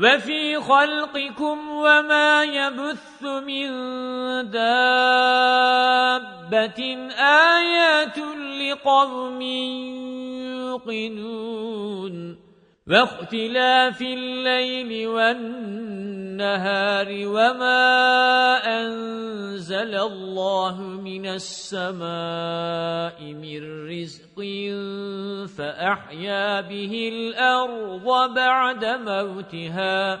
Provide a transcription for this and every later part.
وَفِي خَلْقِكُمْ وَمَا يَبُثُّ مِن دَابَّةٍ آيَاتٌ لِقَوْمٍ يُوقِنُونَ. وَاخْتِلَافِ اللَّيْلِ وَالنَّهَارِ وَمَا أَنزَلَ اللَّهُ مِنَ السَّمَاءِ مِن رِّزْقٍ فَأَحْيَا بِهِ الْأَرْضَ بَعْدَ مَوْتِهَا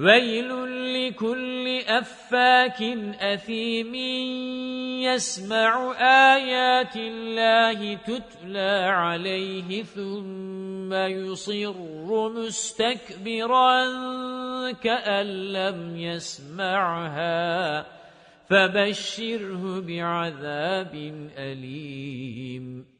وَيْلٌ لِكُلِّ أَفَّاكٍ أَثِيمٍ يَسْمَعُ آيَاتِ اللَّهِ تُتْلَى عَلَيْهِ ثُمَّ يُصِرُّ مُسْتَكْبِرًا كَأَن لَّمْ يَسْمَعْهَا فَبَشِّرْهُ بِعَذَابٍ أَلِيمٍ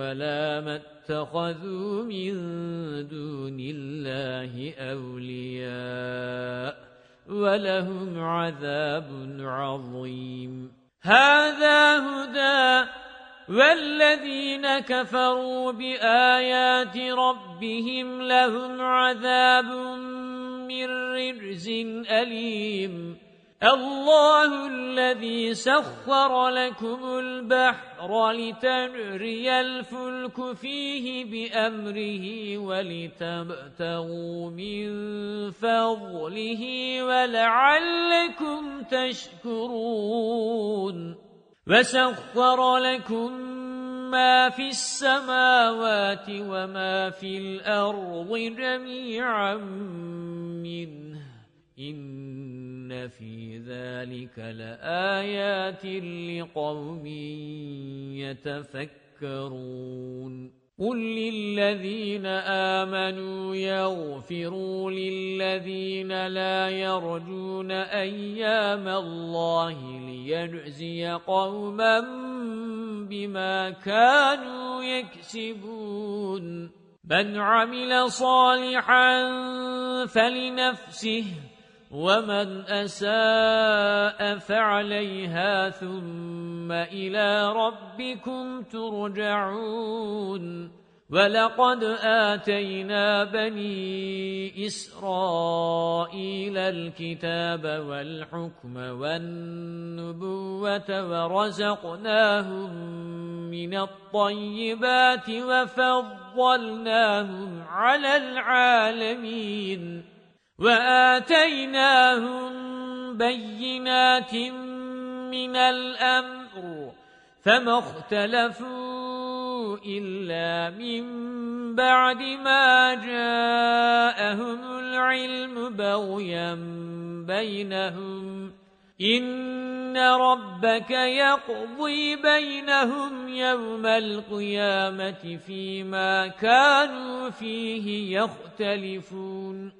وَلَا مَا اتَّخَذُوا مِن دُونِ اللَّهِ أَوْلِيَاءَ وَلَهُمْ عَذَابٌ عَظِيمٌ هَذَا هُدًى وَالَّذِينَ كَفَرُوا بِآيَاتِ رَبِّهِمْ لَهُمْ عَذَابٌ مِّن رِّجْزٍ أَلِيمٌ اللَّهُ الَّذِي سَخَّرَ لَكُمُ الْبَحْرَ لِتَجْرِيَ الْفُلْكُ فِيهِ بِأَمْرِهِ وَلِتَبْتَغُوا مِنْ فَضْلِهِ وَلَعَلَّكُمْ تَشْكُرُونَ. وَسَخَّرَ لَكُم مَّا فِي السَّمَاوَاتِ وَمَا فِي الْأَرْضِ جَمِيعًا مِّنْهُ. إِنَّ فِي ذَلِكَ لَآيَاتٍ لِقَوْمٍ يَتَفَكَّرُونَ قُل لِّلَّذِينَ آمَنُوا يَغْفِرُوا لِلَّذِينَ لَا يَرْجُونَ أَيَّامَ اللَّهِ لِيَجْزِيَ قَوْمًا بِمَا كَانُوا يَكْسِبُونَ مَنْ عَمِلَ صَالِحًا فَلِنَفْسِهِ وَمَنْ أَسَاءَ فَعَلَيْهَا ثُمَّ إِلَى رَبِّكُمْ تُرْجَعُونَ وَلَقَدْ آتَيْنَا بَنِي إِسْرَائِيلَ الْكِتَابَ وَالْحُكْمَ وَالنُّبُوَّةَ وَرَزَقْنَاهُمْ مِنَ الطَّيِّبَاتِ وَفَضَّلْنَاهُمْ عَلَى الْعَالَمِينَ وَآتَيْنَاهُمْ بَيِّنَاتٍ مِنَ الْأَمْرِ فَمَا اخْتَلَفُوا إِلَّا مِنْ بَعْدِ مَا جَاءَهُمُ الْعِلْمُ بَغْيًا بَيْنَهُمْ إِنَّ رَبَّكَ يَقْضِي بَيْنَهُمْ يَوْمَ الْقِيَامَةِ فِيمَا كَانُوا فِيهِ يَخْتَلِفُونَ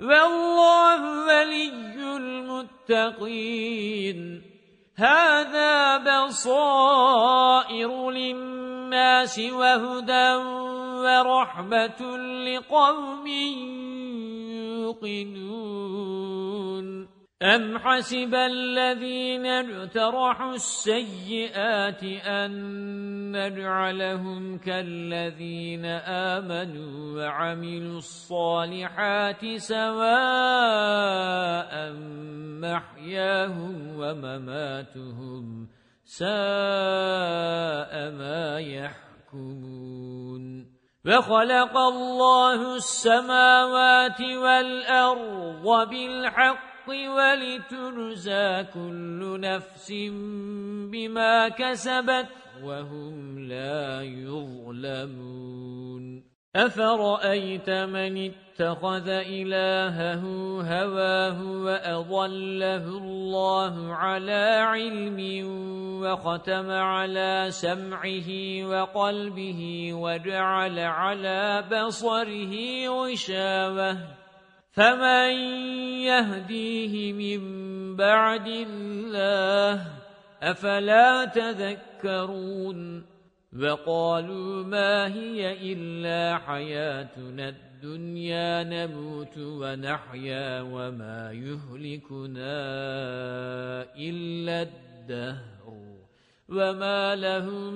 والله ولي المتقين. هذا بصائر للناس وهدى ورحمة لقوم يوقنون. أَمْ حَسِبَ الَّذِينَ اجْتَرَحُوا السَّيِّئَاتِ أَن نَّجْعَلَهُمْ كَالَّذِينَ آمَنُوا وَعَمِلُوا الصَّالِحَاتِ سَوَاءً مَّحْيَاهُمْ وَمَمَاتُهُمْ سَاءَ مَا يَحْكُمُونَ وَخَلَقَ اللَّهُ السَّمَاوَاتِ وَالْأَرْضَ بِالْحَقِّ ولترزى كل نفس بما كسبت وهم لا يظلمون. أفرأيت من اتخذ إلهه هواه وأضله الله على علم وختم على سمعه وقلبه وجعل على بصره غشاوة فَمَن يَهْدِيهِ مِن بَعْدِ اللَّهِ أَفَلَا تَذَكَّرُونَ وَقَالُوا مَا هِيَ إِلَّا حَيَاتُنَا الدُّنْيَا نَمُوتُ وَنَحْيَا وَمَا يُهْلِكُنَا إِلَّا الدَّهْرُ وَمَا لَهُم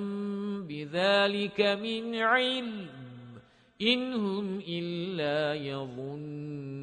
بِذَلِكَ مِنْ عِلْمٍ إِنْ هُمْ إِلَّا يَظُنُّونَ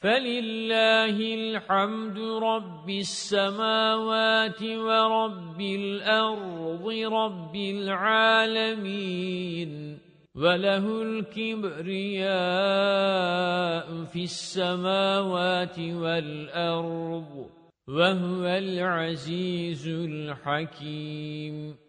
فَلِلَّهِ الْحَمْدُ رَبِّ السَّمَاوَاتِ وَرَبِّ الْأَرْضِ رَبِّ الْعَالَمِينَ وَلَهُ الْكِبْرِيَاءُ فِي السَّمَاوَاتِ وَالْأَرْضِ وَهُوَ الْعَزِيزُ الْحَكِيمُ